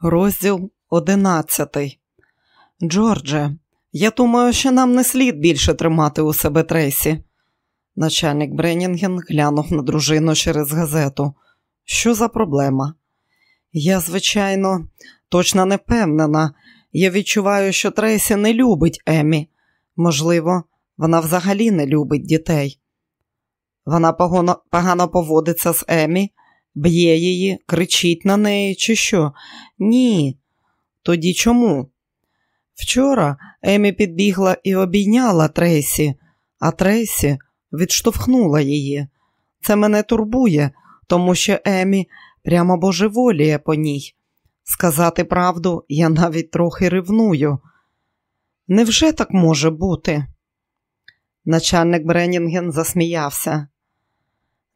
Розділ одинадцятий. Джордже, я думаю, що нам не слід більше тримати у себе Трейсі. Начальник Бреннінген глянув на дружину через газету. Що за проблема? Я, звичайно, точно не впевнена. Я відчуваю, що Трейсі не любить Емі. Можливо, вона взагалі не любить дітей. Вона погано поводиться з Емі, б'є її, кричить на неї, чи що? Ні. Тоді чому? Вчора Емі підбігла і обійняла Трейсі, а Трейсі відштовхнула її. Це мене турбує, тому що Емі прямо божеволіє по ній. Сказати правду, я навіть трохи ревную. Невже так може бути? Начальник Бреннінген засміявся.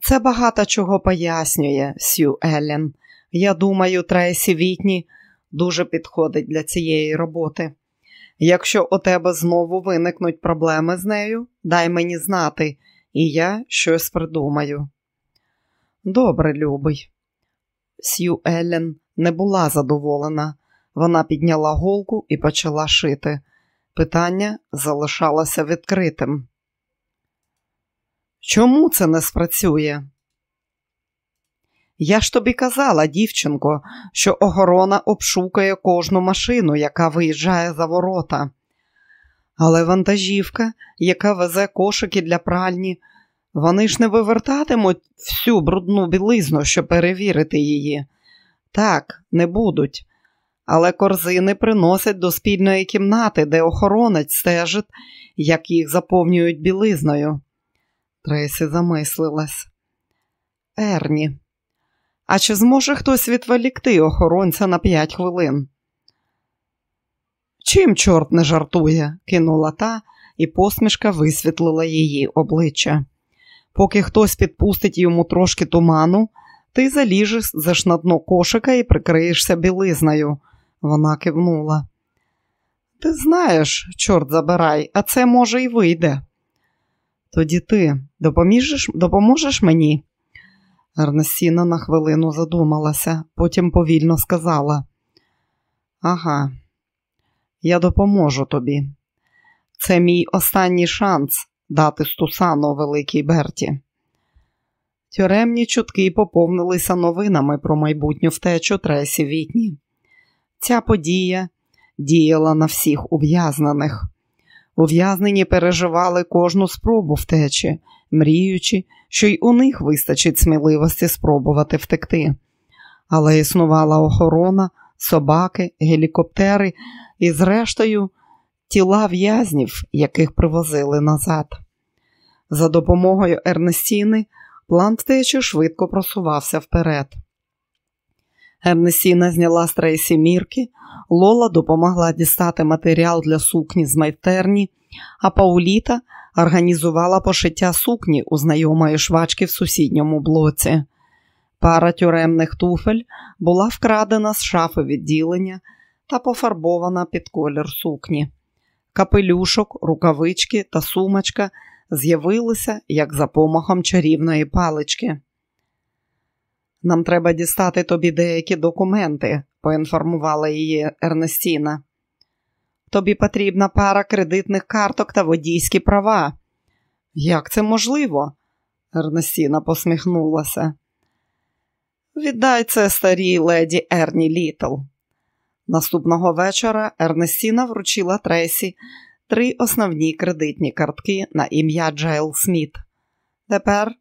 Це багато чого пояснює, Сью Еллен. Я думаю, Трейсі Вітні дуже підходить для цієї роботи. Якщо у тебе знову виникнуть проблеми з нею, дай мені знати, і я щось придумаю. Добре, любий. Сью Еллен не була задоволена. Вона підняла голку і почала шити. Питання залишалося відкритим. Чому це не спрацює? Я ж тобі казала, дівчинко, що охорона обшукає кожну машину, яка виїжджає за ворота. Але вантажівка, яка везе кошики для пральні, вони ж не вивертатимуть всю брудну білизну, щоб перевірити її. Так, не будуть. Але корзини приносять до спільної кімнати, де охоронець стежить, як їх заповнюють білизною. Тресі замислилась. Ерні, а чи зможе хтось відволікти охоронця на п'ять хвилин? Чим чорт не жартує, кинула та, і посмішка висвітлила її обличчя. Поки хтось підпустить йому трошки туману, ти заліжеш за шнадно кошика і прикриєшся білизною. Вона кивнула. Ти знаєш, чорт забирай, а це може й вийде. Тоді ти допоможеш, допоможеш мені? Ернестіна на хвилину задумалася, потім повільно сказала. Ага, я допоможу тобі. Це мій останній шанс дати Стусану великій Берті. Тюремні чутки поповнилися новинами про майбутню втечу Тресі Вітні. Ця подія діяла на всіх ув'язнених. Ув'язнені переживали кожну спробу втечі, мріючи, що й у них вистачить сміливості спробувати втекти. Але існувала охорона, собаки, гелікоптери і, зрештою, тіла в'язнів, яких привозили назад. За допомогою Ернестіни план втечі швидко просувався вперед. Ернестіна зняла з Трейсі мірки, Лола допомогла дістати матеріал для сукні з майстерні, а Пауліта організувала пошиття сукні у знайомої швачки в сусідньому блоці. Пара тюремних туфель була вкрадена з шафи відділення та пофарбована під колір сукні. Капелюшок, рукавички та сумочка з'явилися як за помахом чарівної палички. Нам треба дістати тобі деякі документи, поінформувала її Ернестіна. Тобі потрібна пара кредитних карток та водійські права. Як це можливо? Ернестіна посміхнулася. Віддай це старій леді Ерні Літл. Наступного вечора Ернестіна вручила Тресі три основні кредитні картки на ім'я Джейл Сміт. Тепер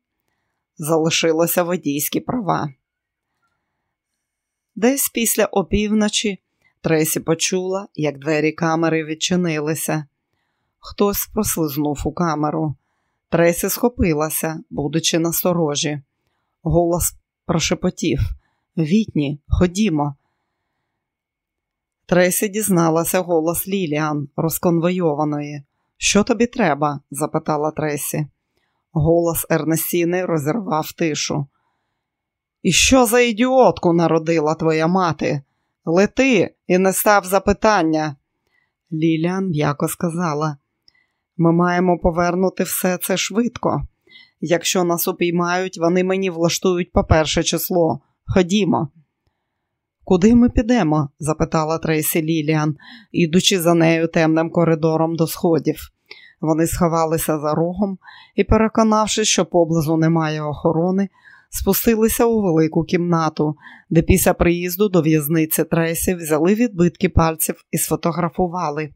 залишилося водійські права. Десь після опівночі Тресі почула, як двері камери відчинилися. Хтось прослизнув у камеру. Тресі схопилася, будучи насторожі. Голос прошепотів Вітні, ходімо. Тресі дізналася голос Ліліан, розконвойованої. Що тобі треба? запитала Тресі. Голос Ернестіни розірвав тишу. І що за ідіотку народила твоя мати? Лети і не став запитання. Ліліан м'яко сказала. Ми маємо повернути все це швидко. Якщо нас упіймають, вони мені влаштують по перше число. Ходімо. Куди ми підемо? запитала Трейсі Ліліан, ідучи за нею темним коридором до сходів. Вони сховалися за рогом і, переконавшись, що поблизу немає охорони, спустилися у велику кімнату, де після приїзду до в'язниці Тресі взяли відбитки пальців і сфотографували.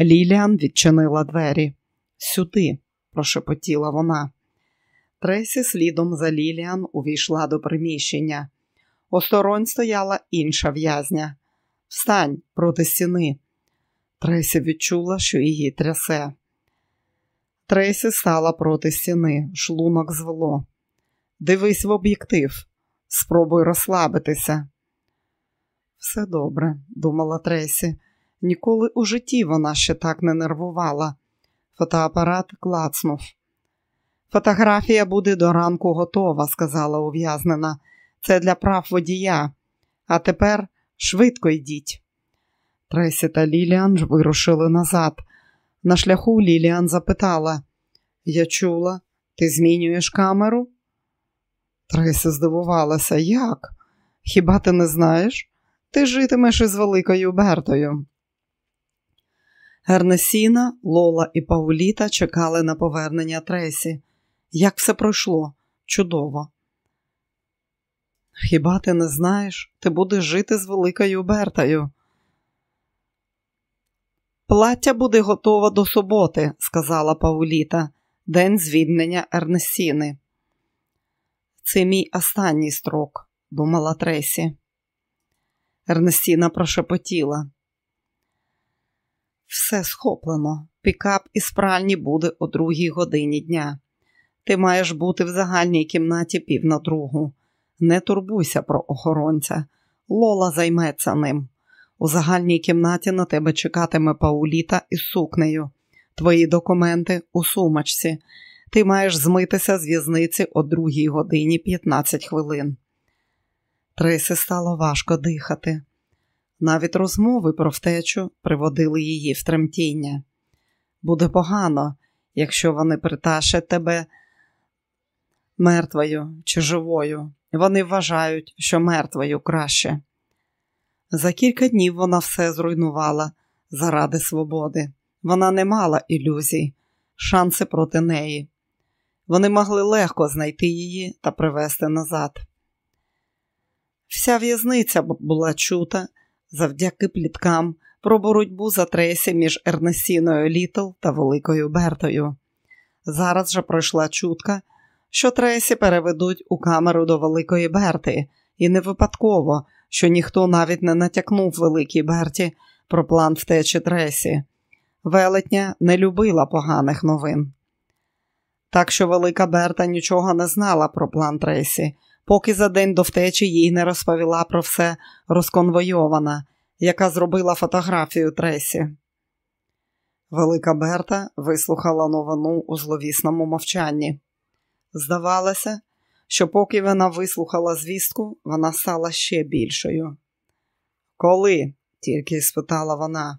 Ліліан відчинила двері. Сюди, прошепотіла вона. Тресі слідом за Ліліан увійшла до приміщення. Осторонь стояла інша в'язня. Встань проти стіни. Тресі відчула, що її трясе. Тресі стала проти стіни, шлунок звело. Дивись в об'єктив, спробуй розслабитися. Все добре, думала Тресі. Ніколи у житті вона ще так не нервувала. Фотоапарат клацнув. Фотографія буде до ранку готова, сказала ув'язнена. Це для прав водія. А тепер швидко йдіть. Тресі та Ліліан вирушили назад. На шляху Ліліан запитала: Я чула, ти змінюєш камеру? Тресі здивувалася, як? Хіба ти не знаєш? Ти житимеш із великою Бертою. Гернесіна, Лола і Пауліта чекали на повернення Тресі. Як все пройшло? Чудово. Хіба ти не знаєш? Ти будеш жити з великою Бертою. Плаття буде готово до суботи, сказала Пауліта, день звільнення Ернесіни. Це мій останній строк, думала Тресі. Ернестіна прошепотіла. Все схоплено. Пікап із пральні буде о другій годині дня. Ти маєш бути в загальній кімнаті пів на другу. Не турбуйся про охоронця. Лола займеться ним. У загальній кімнаті на тебе чекатиме Пауліта із сукнею. Твої документи у сумочці. Ти маєш змитися з в'язниці о другій годині 15 хвилин. Тресі стало важко дихати. Навіть розмови про втечу приводили її в тремтіння. Буде погано, якщо вони притащать тебе мертвою чи живою. Вони вважають, що мертвою краще. За кілька днів вона все зруйнувала заради свободи. Вона не мала ілюзій, шанси проти неї. Вони могли легко знайти її та привезти назад. Вся в'язниця була чута завдяки пліткам про боротьбу за тресі між Ернесіною Літл та Великою Бертою. Зараз же пройшла чутка, що Тресі переведуть у камеру до Великої Берти, і не випадково, що ніхто навіть не натякнув Великій Берті про план втечі Тресі. Велетня не любила поганих новин. Так що Велика Берта нічого не знала про план Тресі, поки за день до втечі їй не розповіла про все розконвойована, яка зробила фотографію Тресі. Велика Берта вислухала новину у зловісному мовчанні. Здавалося, що поки вона вислухала звістку, вона стала ще більшою. Коли? тільки спитала вона.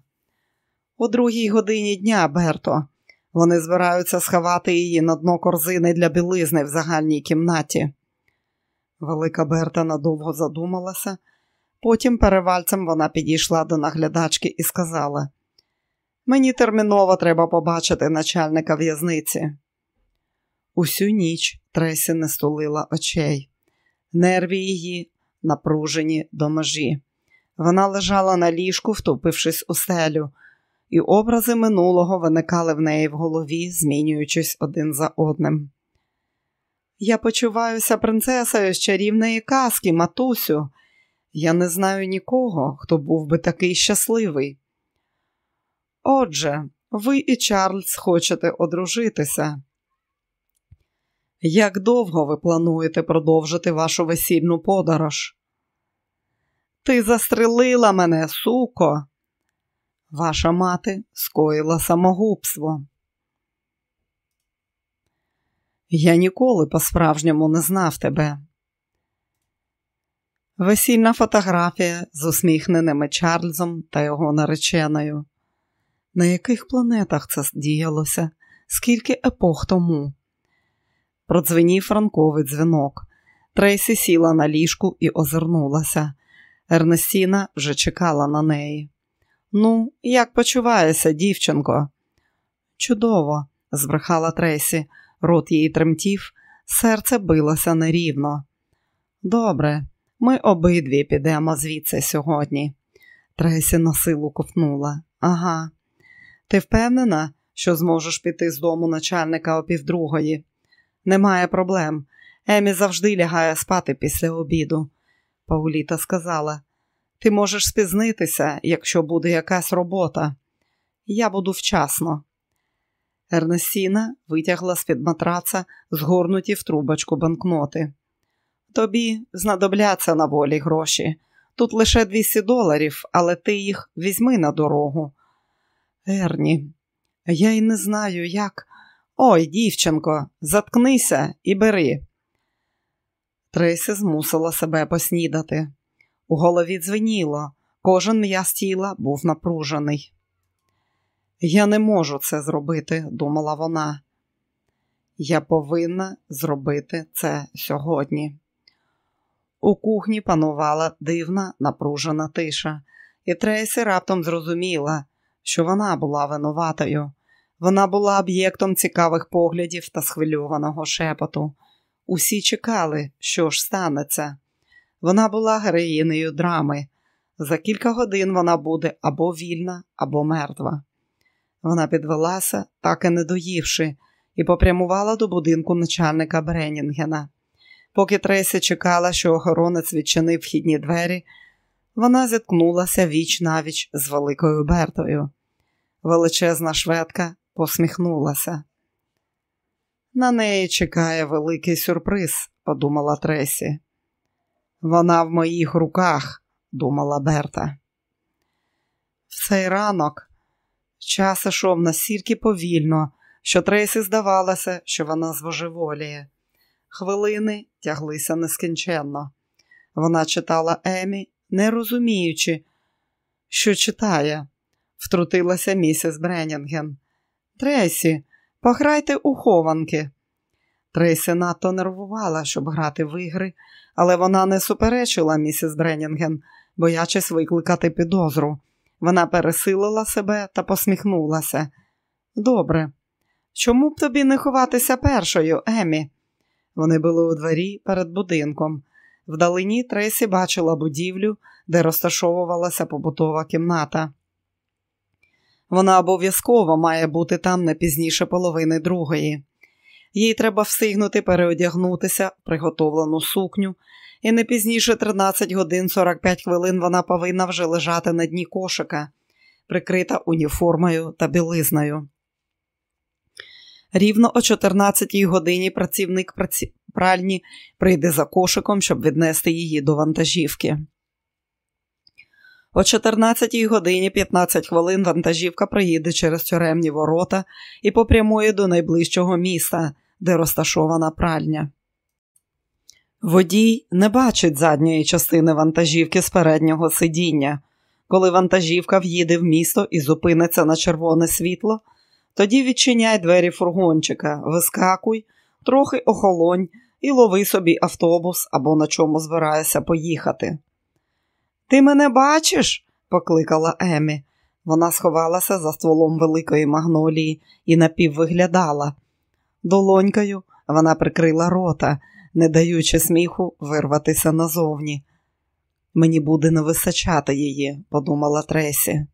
У другій годині дня, Берто. Вони збираються сховати її на дно корзини для білизни в загальній кімнаті. Велика Берта надовго задумалася, потім перевальцем вона підійшла до наглядачки і сказала: Мені терміново треба побачити начальника в'язниці. Усю ніч Тресі не стулила очей. Нерві її напружені до межі. Вона лежала на ліжку, втупившись у селю, і образи минулого виникали в неї в голові, змінюючись один за одним. Я почуваюся принцесою з чарівної казки, матусю. Я не знаю нікого, хто був би такий щасливий. Отже, ви і Чарльз хочете одружитися. Як довго ви плануєте продовжити вашу весільну подорож? Ти застрелила мене, суко. Ваша мати скоїла самогубство. Я ніколи по-справжньому не знав тебе. Весільна фотографія з усміхненими Чарльзом та його нареченою. На яких планетах це діялося? Скільки епох тому? Продзвенів ранковий дзвінок. Трейсі сіла на ліжку і озирнулася. Ернестіна вже чекала на неї. Ну, як почуваєшся, дівчинко? Чудово, збрехала Тресі, рот її тремтів, серце билося нерівно. Добре, ми обидві підемо звідси сьогодні. Тресі на силу ковтнула. Ага. Ти впевнена, що зможеш піти з дому начальника о півдругої? Немає проблем. Емі завжди лягає спати після обіду. Пауліта сказала: Ти можеш спізнитися, якщо буде якась робота. Я буду вчасно. Ернесіна витягла з-під матраца згорнуті в трубочку банкноти. Тобі знадобляться на волі гроші. Тут лише 200 доларів, але ти їх візьми на дорогу. Ерні, я й не знаю, як. Ой, дівчинко, заткнися і бери. Трейсі змусила себе поснідати. У голові дзвеніло, кожен м'яз тіла був напружений. Я не можу це зробити, думала вона. Я повинна зробити це сьогодні. У кухні панувала дивна, напружена тиша, і Трейсі раптом зрозуміла, що вона була винуватою. Вона була об'єктом цікавих поглядів та схвильованого шепоту. Усі чекали, що ж станеться. Вона була героїнею драми. За кілька годин вона буде або вільна, або мертва. Вона підвелася, так і не доївши, і попрямувала до будинку начальника Бренінгена. Поки Тресі чекала, що охоронець відчинив вхідні двері, вона зіткнулася віч навіч з великою Бертою. Величезна шведка посміхнулася. На неї чекає великий сюрприз, подумала Тресі. Вона в моїх руках, думала Берта. В цей ранок час ішов настільки повільно, що Тресі здавалося, що вона звожеволіє. Хвилини тяглися нескінченно. Вона читала Емі, не розуміючи, що читає, втрутилася місіс Бреннінген. Тресі, пограйте у хованки. Тресі надто нервувала, щоб грати в ігри, але вона не суперечила місіс Бреннінген, боячись викликати підозру. Вона пересилила себе та посміхнулася. Добре, чому б тобі не ховатися першою, Емі? Вони були у дворі перед будинком. Вдалині Тресі бачила будівлю, де розташовувалася побутова кімната. Вона обов'язково має бути там не пізніше половини другої. Їй треба встигнути переодягнутися приготовлену сукню, і не пізніше 13 годин 45 хвилин вона повинна вже лежати на дні кошика, прикрита уніформою та білизною. Рівно о 14 годині працівник праці... пральні прийде за кошиком, щоб віднести її до вантажівки. О 14 годині 15 хвилин вантажівка приїде через тюремні ворота і попрямує до найближчого міста, де розташована пральня. Водій не бачить задньої частини вантажівки з переднього сидіння. Коли вантажівка в'їде в місто і зупиниться на червоне світло, тоді відчиняй двері фургончика, вискакуй, трохи охолонь і лови собі автобус або на чому збираєшся поїхати. Ти мене бачиш? покликала Емі. Вона сховалася за стволом великої магнолії і напіввиглядала. Долонькою вона прикрила рота, не даючи сміху вирватися назовні. Мені буде не вистачати її, подумала Тресі.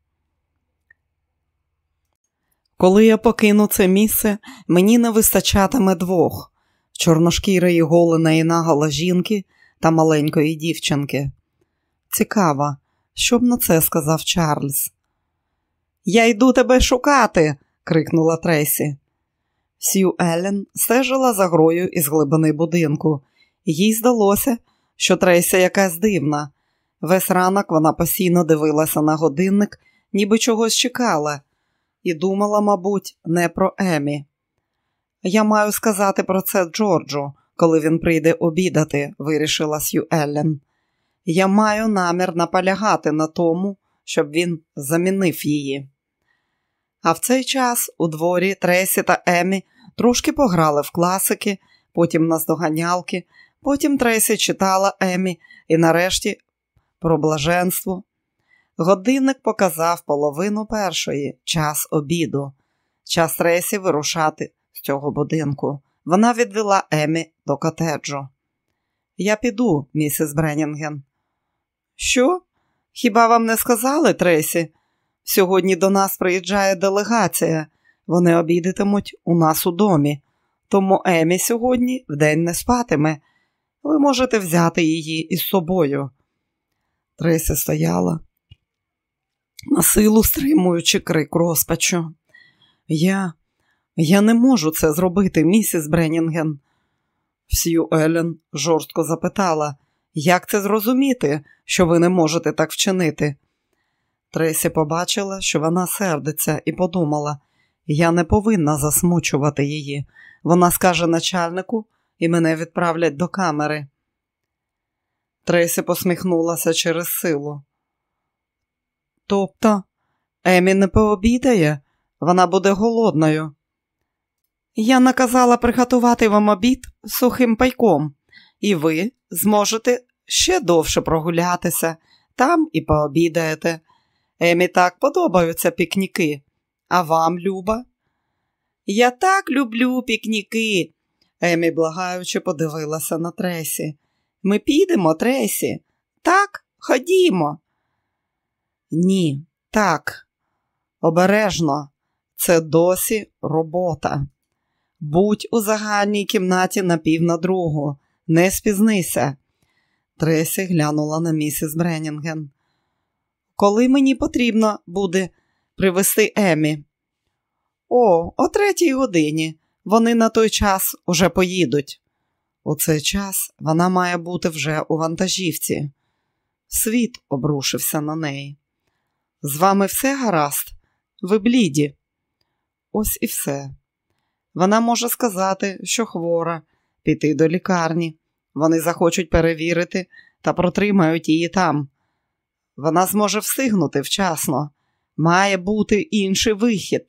Коли я покину це місце, мені не вистачатиме двох чорношкірої голеної нагола жінки та маленької дівчинки. Цікаво, що б на це сказав Чарльз. Я йду тебе шукати. крикнула Тресі. Сью Еллен стежила за грою із глибини будинку. Їй здалося, що Тресі якась дивна. Весь ранок вона постійно дивилася на годинник, ніби чогось чекала, і думала, мабуть, не про Емі. Я маю сказати про це Джорджу, коли він прийде обідати, вирішила Сью Еллен. Я маю намір наполягати на тому, щоб він замінив її. А в цей час у дворі Тресі та Емі трошки пограли в класики, потім наздоганялки, потім Тресі читала Емі і нарешті про блаженство. Годинник показав половину першої час обіду, час Тресі вирушати з цього будинку. Вона відвела Емі до котеджу. Я піду, місіс Бреннінген. Що? Хіба вам не сказали, Тресі? Сьогодні до нас приїжджає делегація. Вони обідатимуть у нас у домі. Тому Емі сьогодні вдень не спатиме. Ви можете взяти її із собою. Тресі стояла, на силу стримуючи крик розпачу. Я я не можу це зробити, місіс Бреннінген. Сью Елен жорстко запитала, як це зрозуміти, що ви не можете так вчинити? Тресі побачила, що вона сердиться, і подумала, я не повинна засмучувати її. Вона скаже начальнику і мене відправлять до камери. Тресі посміхнулася через силу. Тобто, Емі не пообідає, вона буде голодною. Я наказала приготувати вам обід сухим пайком, і ви зможете ще довше прогулятися, там і пообідаєте. Емі так подобаються пікніки. А вам, Люба? Я так люблю пікніки. Емі, благаючи, подивилася на Тресі. Ми підемо, Тресі. Так, ходімо. Ні, так, обережно, це досі робота. Будь у загальній кімнаті на пів на другу, не спізнися. Тресі глянула на місіс Бреннінген. Коли мені потрібно буде привезти Емі? О, о третій годині. Вони на той час уже поїдуть. У цей час вона має бути вже у вантажівці. Світ обрушився на неї. З вами все гаразд? Ви бліді. Ось і все. Вона може сказати, що хвора, піти до лікарні. Вони захочуть перевірити та протримають її там. Вона зможе встигнути вчасно. Має бути інший вихід.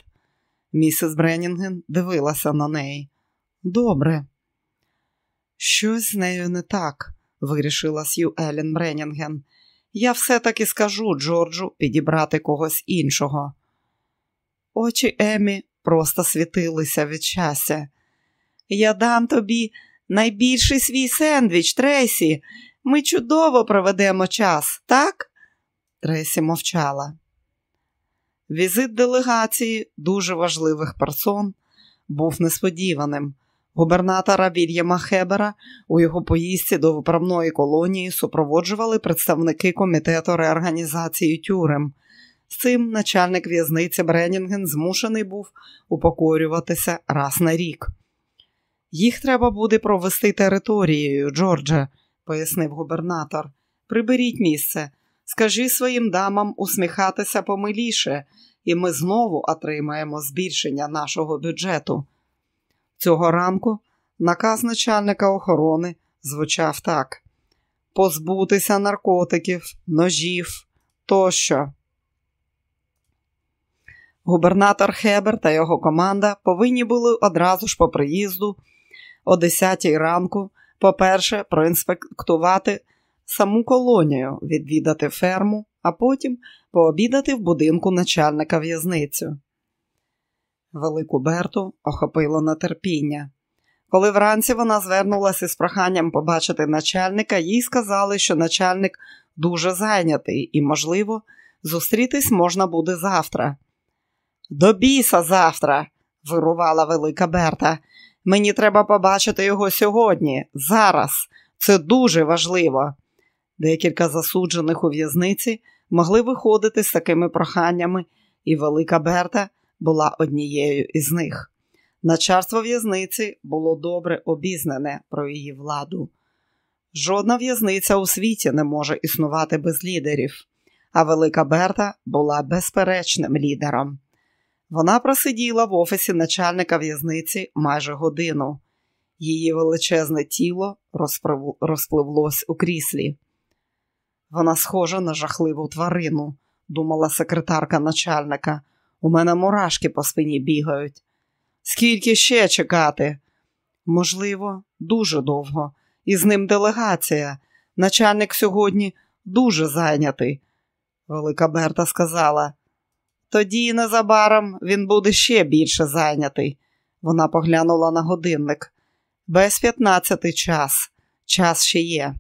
Місіс Бреннінген дивилася на неї. Добре. Щось з нею не так, вирішила Сью Елін Бреннінген. Я все-таки скажу Джорджу підібрати когось іншого. Очі Емі просто світилися від щастя. Я дам тобі найбільший свій сендвіч, Тресі. Ми чудово проведемо час, так? Тресі мовчала. Візит делегації дуже важливих персон був несподіваним. Губернатора Вільяма Хебера у його поїздці до виправної колонії супроводжували представники комітету реорганізації тюрем. З цим начальник в'язниці Бреннінген змушений був упокорюватися раз на рік. Їх треба буде провести територією, Джордже, пояснив губернатор. Приберіть місце, скажи своїм дамам усміхатися помиліше, і ми знову отримаємо збільшення нашого бюджету. Цього ранку наказ начальника охорони звучав так: позбутися наркотиків, ножів тощо. Губернатор Хебер та його команда повинні були одразу ж по приїзду о 10 ранку, по-перше, проінспектувати саму колонію, відвідати ферму, а потім пообідати в будинку начальника в'язницю. Велику Берту охопило нетерпіння. Коли вранці вона звернулася з проханням побачити начальника, їй сказали, що начальник дуже зайнятий і, можливо, зустрітись можна буде завтра. До біса завтра, вирувала велика Берта. Мені треба побачити його сьогодні, зараз. Це дуже важливо. Декілька засуджених у в'язниці могли виходити з такими проханнями, і велика Берта була однією із них. Начальство в'язниці було добре обізнане про її владу. Жодна в'язниця у світі не може існувати без лідерів, а велика Берта була безперечним лідером. Вона просиділа в офісі начальника в'язниці майже годину. Її величезне тіло розпливлось у кріслі. Вона схожа на жахливу тварину, думала секретарка начальника. У мене мурашки по спині бігають. Скільки ще чекати? Можливо, дуже довго. І з ним делегація. Начальник сьогодні дуже зайнятий. Велика Берта сказала. Тоді незабаром він буде ще більше зайнятий. Вона поглянула на годинник. Без п'ятнадцятий час, час ще є.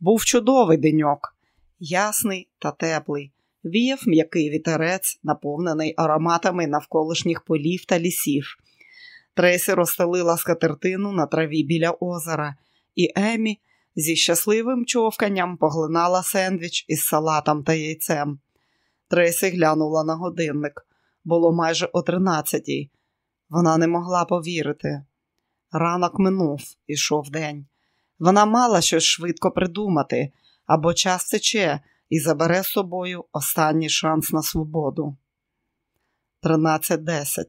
Був чудовий деньок, ясний та теплий. Віяв м'який вітерець, наповнений ароматами навколишніх полів та лісів. Тресі розстелила скатертину на траві біля озера, і Емі зі щасливим човканням поглинала сендвіч із салатом та яйцем. Тресі глянула на годинник. Було майже о тринадцятій. Вона не могла повірити. Ранок минув, ішов день. Вона мала щось швидко придумати або час тече і забере з собою останній шанс на свободу. 13.10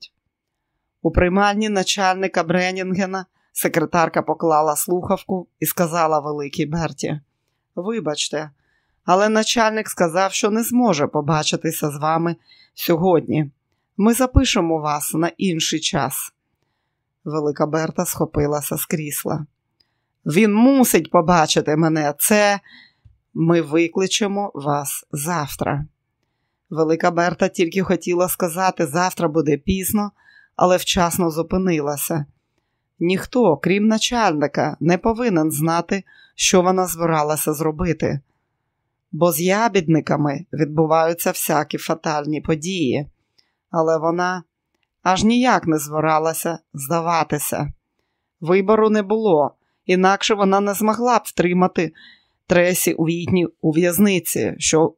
У приймальні начальника Бренінгена секретарка поклала слухавку і сказала великій Берті: Вибачте, але начальник сказав, що не зможе побачитися з вами сьогодні. Ми запишемо вас на інший час. Велика Берта схопилася з крісла. Він мусить побачити мене. Це ми викличемо вас завтра. Велика Берта тільки хотіла сказати, завтра буде пізно, але вчасно зупинилася. Ніхто, крім начальника, не повинен знати, що вона збиралася зробити, бо з ябідниками відбуваються всякі фатальні події, але вона аж ніяк не збиралася здаватися. Вибору не було, інакше вона не змогла б втримати Тресі у вітні у в'язниці, що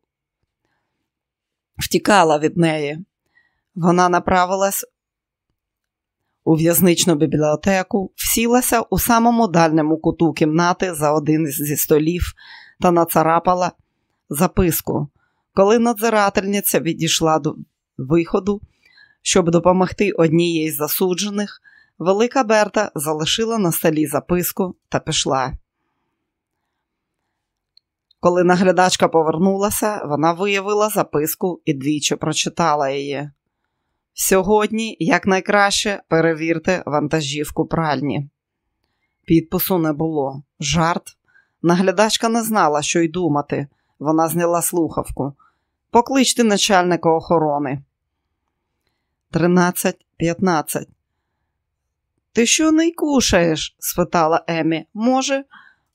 втікала від неї. Вона направилась у в'язничну бібліотеку, всілася у самому дальньому куту кімнати за один зі столів та нацарапала записку. Коли надзирательниця відійшла до виходу, щоб допомогти одній з засуджених, велика Берта залишила на столі записку та пішла. Коли наглядачка повернулася, вона виявила записку і двічі прочитала її. Сьогодні, якнайкраще, перевірте вантажівку пральні. Підпису не було. Жарт. Наглядачка не знала, що й думати. Вона зняла слухавку. Покличте начальника охорони. 13.15. Ти що не кушаєш? спитала Емі. Може,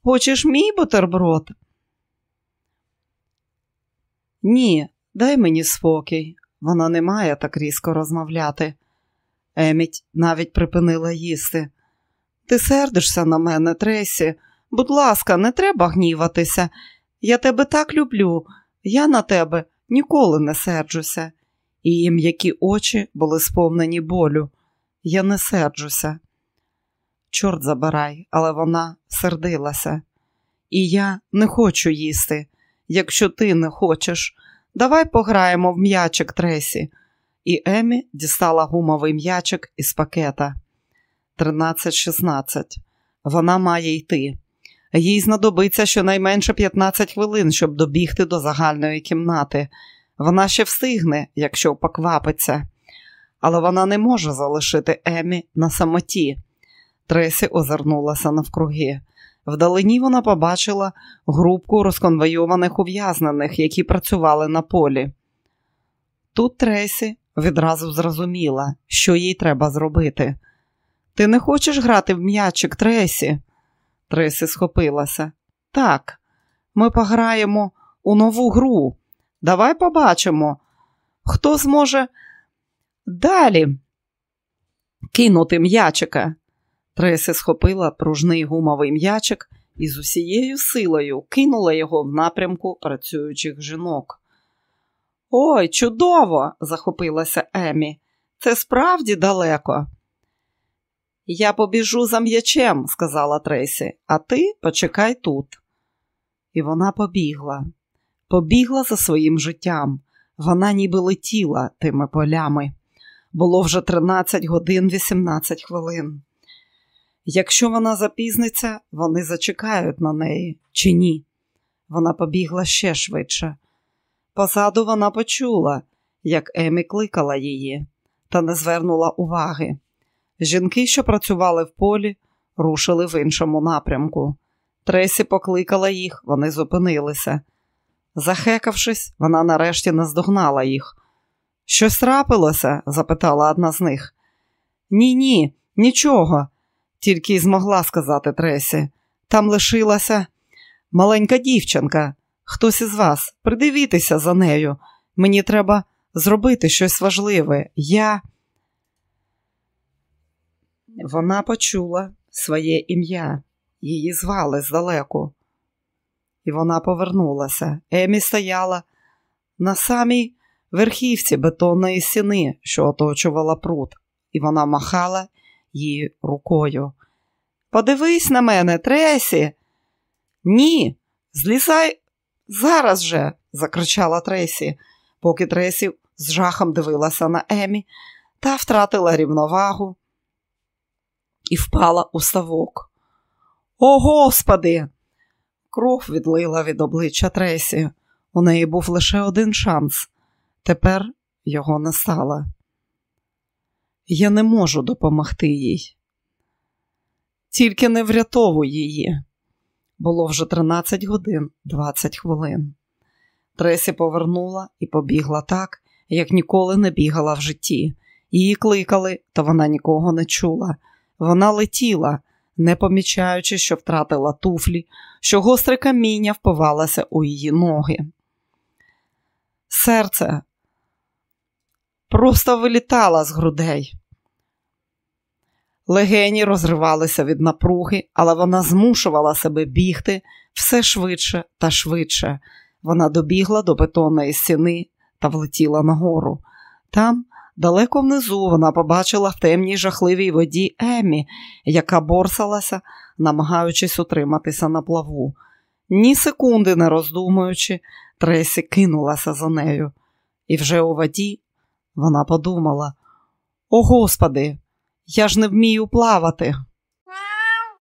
хочеш мій бутерброд? Ні, дай мені спокій. Вона не має так різко розмовляти. Еміть навіть припинила їсти. Ти сердишся на мене, Тресі. Будь ласка, не треба гніватися. Я тебе так люблю, я на тебе ніколи не серджуся. Її м'які очі були сповнені болю. Я не серджуся. Чорт забирай, але вона сердилася. І я не хочу їсти. Якщо ти не хочеш, давай пограємо в м'ячик Тресі. І Емі дістала гумовий м'ячик із пакета. 13-16. Вона має йти. Їй знадобиться щонайменше 15 хвилин, щоб добігти до загальної кімнати. Вона ще встигне, якщо поквапиться. Але вона не може залишити Емі на самоті. Тресі озирнулася навкруги. Вдалині вона побачила групку розконвойованих ув'язнених, які працювали на полі. Тут Тресі відразу зрозуміла, що їй треба зробити. Ти не хочеш грати в м'ячик, Тресі? Тресі схопилася. Так, ми пограємо у нову гру. Давай побачимо, хто зможе далі кинути м'ячика. Тресі схопила пружний гумовий м'ячик і з усією силою кинула його в напрямку працюючих жінок. Ой, чудово! захопилася Емі. Це справді далеко. Я побіжу за м'ячем, сказала Тресі, а ти почекай тут. І вона побігла, побігла за своїм життям. Вона ніби летіла тими полями. Було вже 13 годин 18 хвилин. Якщо вона запізниться, вони зачекають на неї чи ні. Вона побігла ще швидше. Позаду вона почула, як Емі кликала її, та не звернула уваги. Жінки, що працювали в полі, рушили в іншому напрямку. Тресі покликала їх, вони зупинилися. Захекавшись, вона нарешті наздогнала їх. Щось трапилося? запитала одна з них. Ні, ні, нічого, тільки й змогла сказати Тресі. Там лишилася маленька дівчинка. Хтось із вас, придивітеся за нею. Мені треба зробити щось важливе. Я. Вона почула своє ім'я, її звали здалеку. І вона повернулася. Емі стояла на самій верхівці бетонної стіни, що оточувала пруд, і вона махала її рукою. Подивись на мене, Тресі. Ні, злізай зараз же, закричала Тресі, поки Тресі з жахом дивилася на Емі та втратила рівновагу і впала у ставок. О, Господи! Кров відлила від обличчя Тресі. У неї був лише один шанс. Тепер його не стало. Я не можу допомогти їй. Тільки не врятовуй її. Було вже 13 годин 20 хвилин. Тресі повернула і побігла так, як ніколи не бігала в житті. Її кликали, та вона нікого не чула. Вона летіла, не помічаючи, що втратила туфлі, що гостре каміння впивалося у її ноги. Серце просто вилітало з грудей. Легені розривалися від напруги, але вона змушувала себе бігти все швидше та швидше. Вона добігла до бетонної стіни та влетіла нагору. Там, далеко внизу, вона побачила в темній жахливій воді Емі, яка борсалася, намагаючись утриматися на плаву. Ні секунди не роздумуючи, Тресі кинулася за нею. І вже у воді вона подумала: О Господи, я ж не вмію плавати.